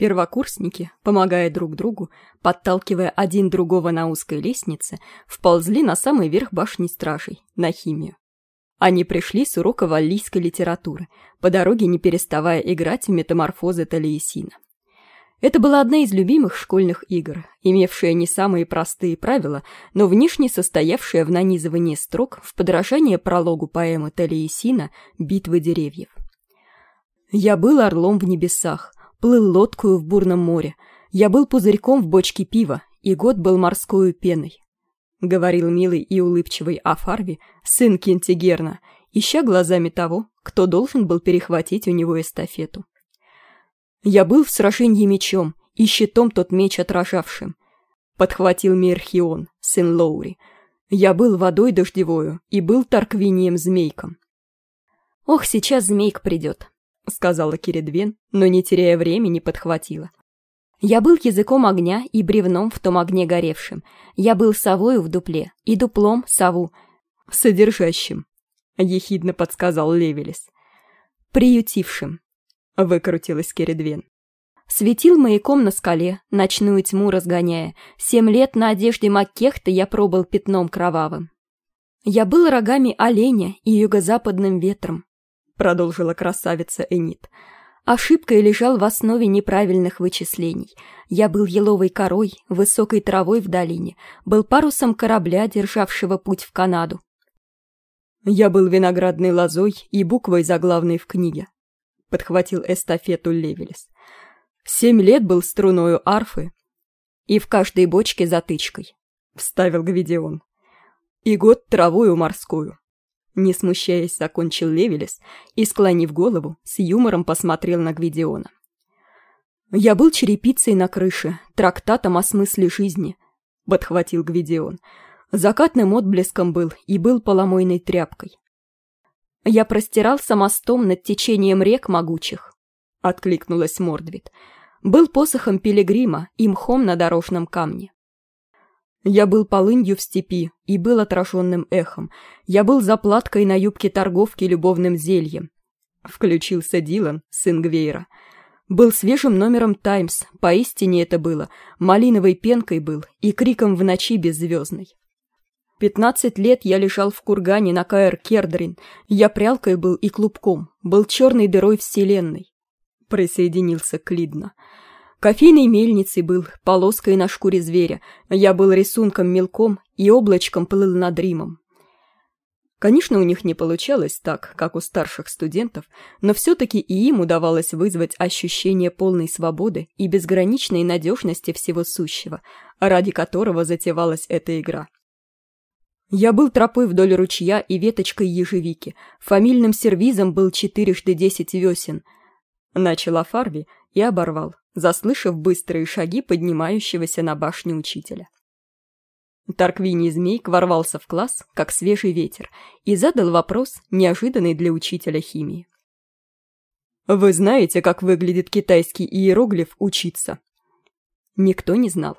Первокурсники, помогая друг другу, подталкивая один другого на узкой лестнице, вползли на самый верх башни стражей, на химию. Они пришли с урока валлийской литературы, по дороге не переставая играть в метаморфозы Талиесина. Это была одна из любимых школьных игр, имевшая не самые простые правила, но внешне состоявшая в нанизывании строк в подражание прологу поэмы Талиесина «Битвы деревьев». «Я был орлом в небесах», плыл лодкою в бурном море. Я был пузырьком в бочке пива, и год был морскою пеной. Говорил милый и улыбчивый Афарви, сын Кентигерна, ища глазами того, кто должен был перехватить у него эстафету. Я был в сражении мечом, и щитом тот меч отражавшим. Подхватил Мерхион, сын Лоури. Я был водой дождевою и был Тарквинием змейком. Ох, сейчас змейк придет, — сказала Киридвен, но, не теряя времени, подхватила. «Я был языком огня и бревном в том огне горевшим. Я был совою в дупле и дуплом сову, содержащим», — ехидно подсказал Левелис. «Приютившим», — выкрутилась Киридвен. Светил маяком на скале, ночную тьму разгоняя. Семь лет на одежде Маккехта я пробыл пятном кровавым. Я был рогами оленя и юго-западным ветром, продолжила красавица Энит. Ошибкой лежал в основе неправильных вычислений. Я был еловой корой, высокой травой в долине, был парусом корабля, державшего путь в Канаду. Я был виноградной лозой и буквой заглавной в книге, подхватил эстафету Левелес. Семь лет был струною арфы и в каждой бочке затычкой, вставил Гвидион. И год травою морскую. Не смущаясь, закончил Левелес и, склонив голову, с юмором посмотрел на Гвидиона. «Я был черепицей на крыше, трактатом о смысле жизни», — подхватил Гвидион. «Закатным отблеском был и был поломойной тряпкой». «Я простирался мостом над течением рек могучих», — откликнулась Мордвит. «Был посохом пилигрима и мхом на дорожном камне». Я был полынью в степи и был отраженным эхом. Я был заплаткой на юбке торговки любовным зельем. Включился Дилан, сын Гвейра. Был свежим номером «Таймс», поистине это было, малиновой пенкой был и криком в ночи беззвездной. Пятнадцать лет я лежал в кургане на Каэр Кердрин, я прялкой был и клубком, был черной дырой вселенной. Присоединился Клидна. Кофейной мельницей был, полоской на шкуре зверя. Я был рисунком мелком и облачком плыл над Римом. Конечно, у них не получалось так, как у старших студентов, но все-таки и им удавалось вызвать ощущение полной свободы и безграничной надежности всего сущего, ради которого затевалась эта игра. Я был тропой вдоль ручья и веточкой ежевики, фамильным сервизом был четырежды десять весен. Начала Фарви и оборвал заслышав быстрые шаги поднимающегося на башню учителя. Тарквиний змей ворвался в класс, как свежий ветер, и задал вопрос, неожиданный для учителя химии. «Вы знаете, как выглядит китайский иероглиф «учиться»?» Никто не знал.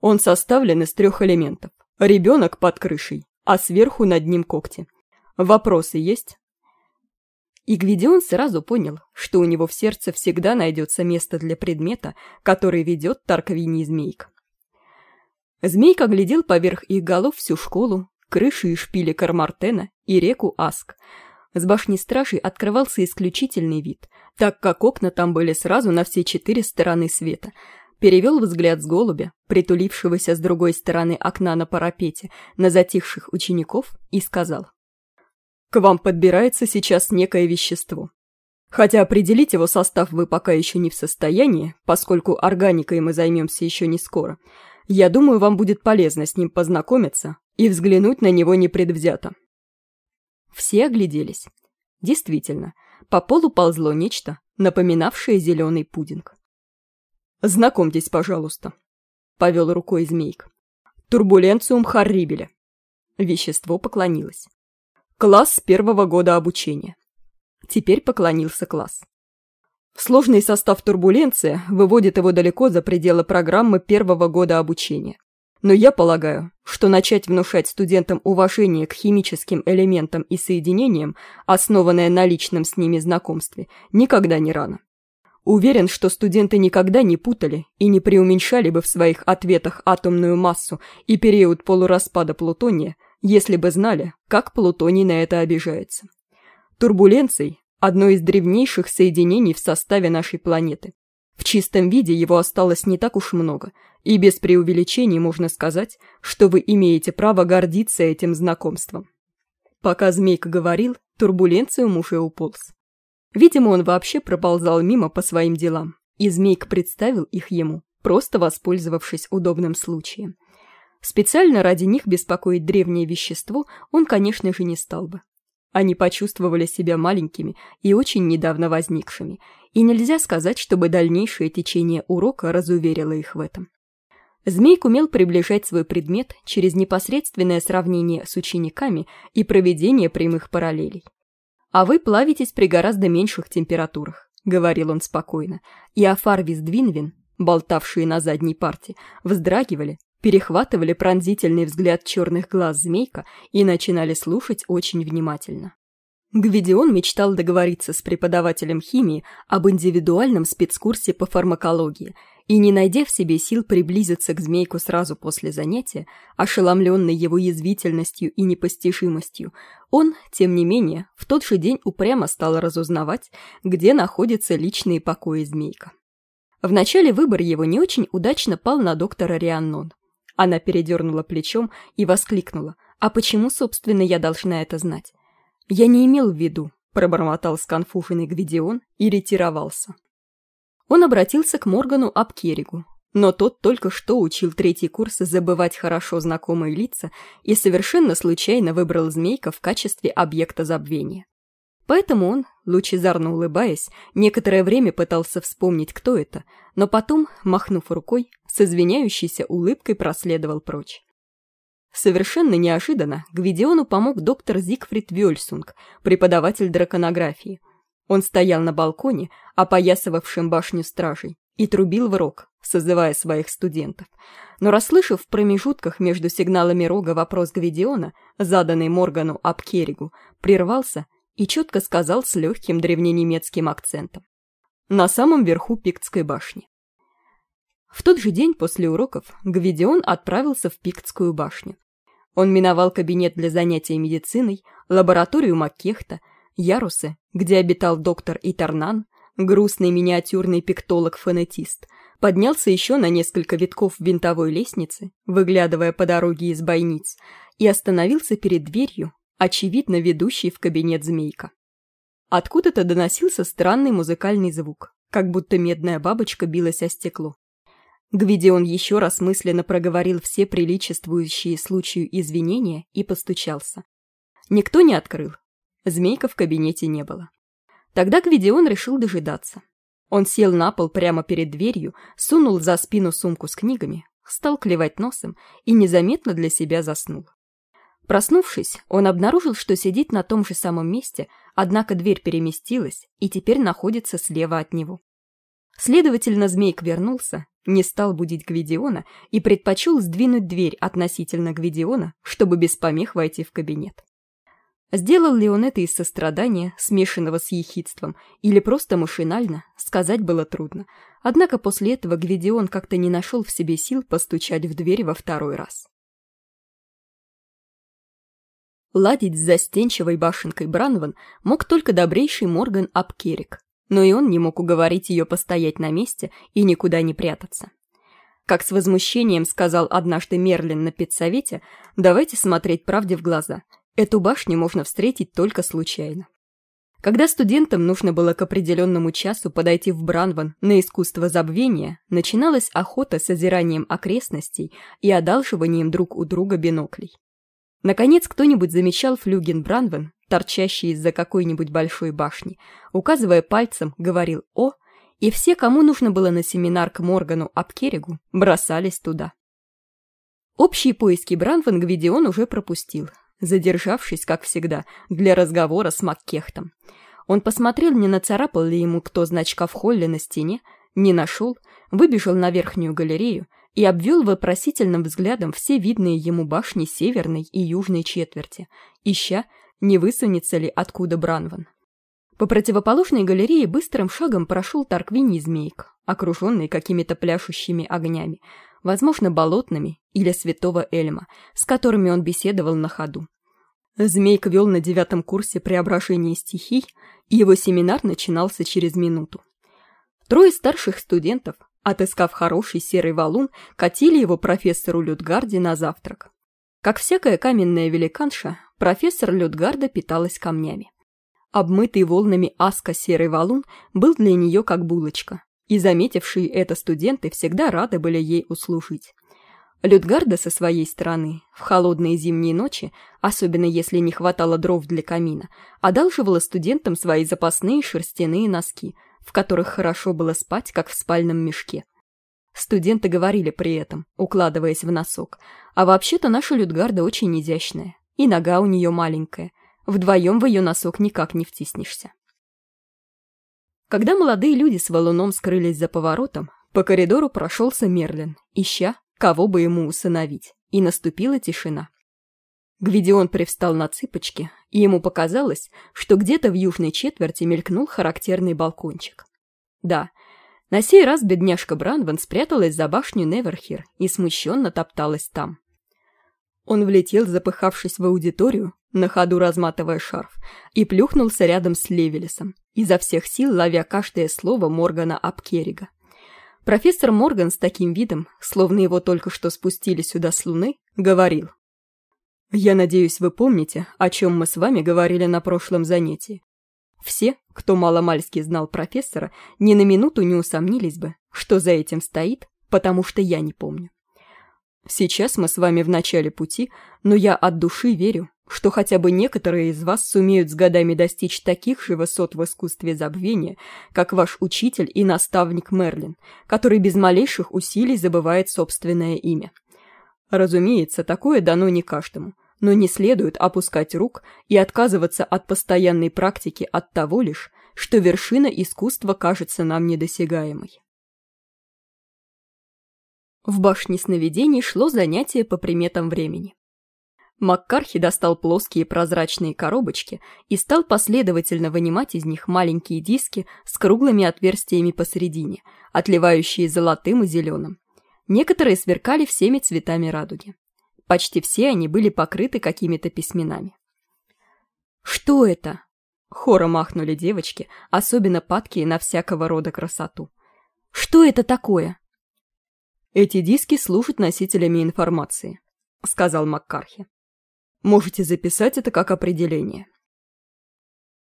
Он составлен из трех элементов. Ребенок под крышей, а сверху над ним когти. Вопросы есть? И Гвидион сразу понял, что у него в сердце всегда найдется место для предмета, который ведет Тарковиний змейк. Змейка глядел поверх их голов всю школу, крыши и шпили Кармартена и реку Аск. С башни стражей открывался исключительный вид, так как окна там были сразу на все четыре стороны света. Перевел взгляд с голубя, притулившегося с другой стороны окна на парапете, на затихших учеников и сказал. К вам подбирается сейчас некое вещество. Хотя определить его состав вы пока еще не в состоянии, поскольку органикой мы займемся еще не скоро. Я думаю, вам будет полезно с ним познакомиться и взглянуть на него непредвзято. Все огляделись. Действительно, по полу ползло нечто, напоминавшее зеленый пудинг. «Знакомьтесь, пожалуйста», — повел рукой змейк. «Турбуленциум харрибеля». Вещество поклонилось. Класс первого года обучения. Теперь поклонился класс. Сложный состав турбуленции выводит его далеко за пределы программы первого года обучения. Но я полагаю, что начать внушать студентам уважение к химическим элементам и соединениям, основанное на личном с ними знакомстве, никогда не рано. Уверен, что студенты никогда не путали и не преуменьшали бы в своих ответах атомную массу и период полураспада плутония, если бы знали, как плутоний на это обижается. Турбуленций – одно из древнейших соединений в составе нашей планеты. В чистом виде его осталось не так уж много, и без преувеличений можно сказать, что вы имеете право гордиться этим знакомством. Пока Змейка говорил, турбуленциум уже уполз. Видимо, он вообще проползал мимо по своим делам, и Змейк представил их ему, просто воспользовавшись удобным случаем. Специально ради них беспокоить древнее вещество он, конечно же, не стал бы. Они почувствовали себя маленькими и очень недавно возникшими, и нельзя сказать, чтобы дальнейшее течение урока разуверило их в этом. Змейк умел приближать свой предмет через непосредственное сравнение с учениками и проведение прямых параллелей. «А вы плавитесь при гораздо меньших температурах», — говорил он спокойно, и Афарвис Двинвин, болтавшие на задней парте, вздрагивали, перехватывали пронзительный взгляд черных глаз змейка и начинали слушать очень внимательно. Гвидион мечтал договориться с преподавателем химии об индивидуальном спецкурсе по фармакологии — и, не найдя в себе сил приблизиться к змейку сразу после занятия, ошеломленный его язвительностью и непостижимостью, он, тем не менее, в тот же день упрямо стал разузнавать, где находятся личные покои змейка. Вначале выбор его не очень удачно пал на доктора Рианнон. Она передернула плечом и воскликнула. «А почему, собственно, я должна это знать?» «Я не имел в виду», — пробормотал сконфуженный Гвидион и ретировался. Он обратился к Моргану Апкеригу, но тот только что учил третий курс забывать хорошо знакомые лица и совершенно случайно выбрал змейка в качестве объекта забвения. Поэтому он, лучезарно улыбаясь, некоторое время пытался вспомнить, кто это, но потом, махнув рукой, с извиняющейся улыбкой проследовал прочь. Совершенно неожиданно Гвидиону помог доктор Зигфрид Вёльсунг, преподаватель драконографии, он стоял на балконе, опоясывавшем башню стражей, и трубил в рог, созывая своих студентов. Но расслышав в промежутках между сигналами рога вопрос Гвидиона, заданный Моргану Апкеригу, прервался и четко сказал с легким древненемецким акцентом. На самом верху Пиктской башни. В тот же день после уроков Гвидион отправился в Пиктскую башню. Он миновал кабинет для занятий медициной, лабораторию Маккехта, ярусы, где обитал доктор Итарнан, грустный миниатюрный пиктолог-фонетист, поднялся еще на несколько витков винтовой лестницы, выглядывая по дороге из бойниц, и остановился перед дверью, очевидно ведущей в кабинет змейка. Откуда-то доносился странный музыкальный звук, как будто медная бабочка билась о стекло. Гвидион еще раз мысленно проговорил все приличествующие случаю извинения и постучался. Никто не открыл, Змейка в кабинете не было. Тогда Гвидион решил дожидаться. Он сел на пол прямо перед дверью, сунул за спину сумку с книгами, стал клевать носом и незаметно для себя заснул. Проснувшись, он обнаружил, что сидит на том же самом месте, однако дверь переместилась и теперь находится слева от него. Следовательно, Змейк вернулся, не стал будить Гвидиона и предпочел сдвинуть дверь относительно Гвидиона, чтобы без помех войти в кабинет. Сделал ли он это из сострадания, смешанного с ехидством, или просто машинально, сказать было трудно. Однако после этого Гвидион как-то не нашел в себе сил постучать в дверь во второй раз. Ладить с застенчивой башенкой Бранван мог только добрейший Морган Апкерик, но и он не мог уговорить ее постоять на месте и никуда не прятаться. Как с возмущением сказал однажды Мерлин на педсовете, давайте смотреть правде в глаза – Эту башню можно встретить только случайно. Когда студентам нужно было к определенному часу подойти в Бранван на искусство забвения, начиналась охота с озиранием окрестностей и одалживанием друг у друга биноклей. Наконец кто-нибудь замечал флюген Бранван, торчащий из-за какой-нибудь большой башни, указывая пальцем, говорил «О», и все, кому нужно было на семинар к Моргану Апкеригу, бросались туда. Общие поиски Бранван Гвидион уже пропустил, задержавшись, как всегда, для разговора с Маккехтом. Он посмотрел, не нацарапал ли ему кто значка в холле на стене, не нашел, выбежал на верхнюю галерею и обвел вопросительным взглядом все видные ему башни северной и южной четверти, ища, не высунется ли откуда Бранван. По противоположной галерее быстрым шагом прошел Тарквини Змейк, окруженный какими-то пляшущими огнями, возможно, болотными или святого Эльма, с которыми он беседовал на ходу. Змейк вел на девятом курсе преображения стихий, и его семинар начинался через минуту. Трое старших студентов, отыскав хороший серый валун, катили его профессору Людгарде на завтрак. Как всякая каменная великанша, профессор Людгарда питалась камнями. Обмытый волнами аска серый валун был для нее как булочка, и заметившие это студенты всегда рады были ей услужить. Людгарда со своей стороны в холодные зимние ночи, особенно если не хватало дров для камина, одалживала студентам свои запасные шерстяные носки, в которых хорошо было спать, как в спальном мешке. Студенты говорили при этом, укладываясь в носок, а вообще-то наша Людгарда очень изящная, и нога у нее маленькая, вдвоем в ее носок никак не втиснешься. Когда молодые люди с валуном скрылись за поворотом, по коридору прошелся Мерлин, ища, кого бы ему усыновить, и наступила тишина. Гвидион привстал на цыпочки, и ему показалось, что где-то в южной четверти мелькнул характерный балкончик. Да, на сей раз бедняжка Бранван спряталась за башню Неверхир и смущенно топталась там. Он влетел, запыхавшись в аудиторию, на ходу разматывая шарф, и плюхнулся рядом с Левелесом, изо всех сил ловя каждое слово Моргана Апкерига. Профессор Морган с таким видом, словно его только что спустили сюда с Луны, говорил. «Я надеюсь, вы помните, о чем мы с вами говорили на прошлом занятии. Все, кто маломальски знал профессора, ни на минуту не усомнились бы, что за этим стоит, потому что я не помню. Сейчас мы с вами в начале пути, но я от души верю, что хотя бы некоторые из вас сумеют с годами достичь таких же высот в искусстве забвения, как ваш учитель и наставник Мерлин, который без малейших усилий забывает собственное имя. Разумеется, такое дано не каждому, но не следует опускать рук и отказываться от постоянной практики от того лишь, что вершина искусства кажется нам недосягаемой. В башне сновидений шло занятие по приметам времени. Маккархи достал плоские прозрачные коробочки и стал последовательно вынимать из них маленькие диски с круглыми отверстиями посередине, отливающие золотым и зеленым. Некоторые сверкали всеми цветами радуги. Почти все они были покрыты какими-то письменами. «Что это?» — хором махнули девочки, особенно падкие на всякого рода красоту. «Что это такое?» «Эти диски служат носителями информации», — сказал Маккархи. Можете записать это как определение.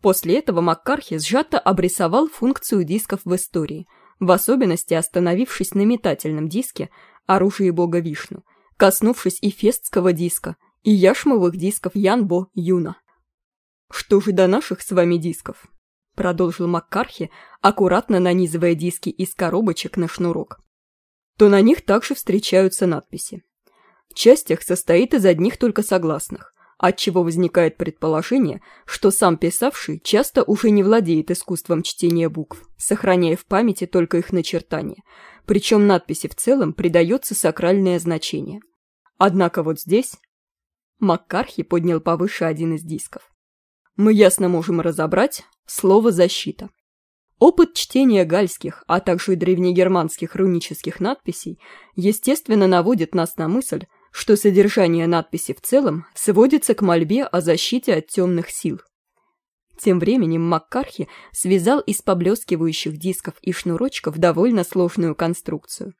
После этого Маккархи сжато обрисовал функцию дисков в истории, в особенности остановившись на метательном диске оружие бога Вишну, коснувшись и фестского диска, и яшмовых дисков Янбо Юна. «Что же до наших с вами дисков?» — продолжил Маккархи, аккуратно нанизывая диски из коробочек на шнурок. «То на них также встречаются надписи. Часть их состоит из одних только согласных, отчего возникает предположение, что сам писавший часто уже не владеет искусством чтения букв, сохраняя в памяти только их начертания, причем надписи в целом придается сакральное значение. Однако вот здесь... Маккархи поднял повыше один из дисков. Мы ясно можем разобрать слово «защита». Опыт чтения гальских, а также и древнегерманских рунических надписей, естественно, наводит нас на мысль, что содержание надписи в целом сводится к мольбе о защите от темных сил. Тем временем Маккархи связал из поблескивающих дисков и шнурочков довольно сложную конструкцию.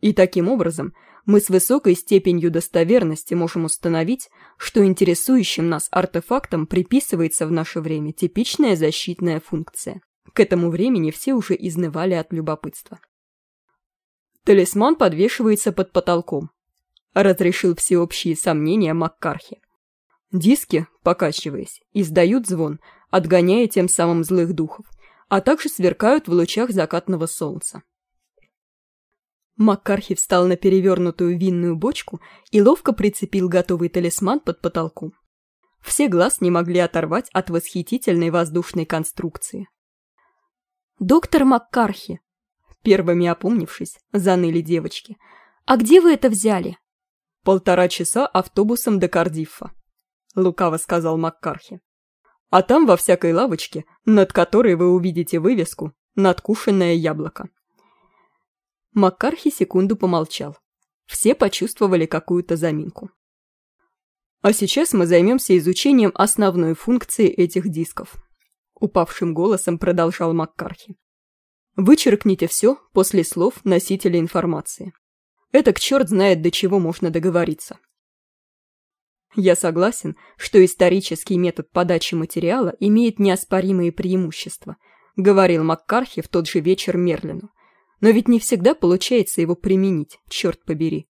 И таким образом мы с высокой степенью достоверности можем установить, что интересующим нас артефактам приписывается в наше время типичная защитная функция. К этому времени все уже изнывали от любопытства. Талисман подвешивается под потолком, разрешил всеобщие сомнения Маккархи. Диски, покачиваясь, издают звон, отгоняя тем самым злых духов, а также сверкают в лучах закатного солнца. Маккархи встал на перевернутую винную бочку и ловко прицепил готовый талисман под потолком. Все глаз не могли оторвать от восхитительной воздушной конструкции. «Доктор Маккархи!» Первыми опомнившись, заныли девочки. «А где вы это взяли?» «Полтора часа автобусом до Кардиффа», — лукаво сказал Маккархи. А там во всякой лавочке, над которой вы увидите вывеску «Надкушенное яблоко». Маккархи секунду помолчал. Все почувствовали какую-то заминку. А сейчас мы займемся изучением основной функции этих дисков. Упавшим голосом продолжал Маккархи. Вычеркните все после слов носителя информации. Это к черт знает, до чего можно договориться. Я согласен, что исторический метод подачи материала имеет неоспоримые преимущества, говорил Маккархи в тот же вечер Мерлину. Но ведь не всегда получается его применить, черт побери.